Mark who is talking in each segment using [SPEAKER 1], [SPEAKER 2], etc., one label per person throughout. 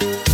[SPEAKER 1] Thank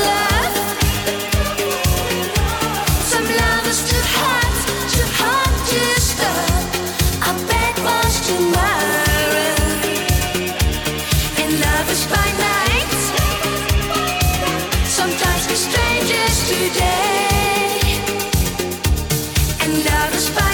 [SPEAKER 1] out of.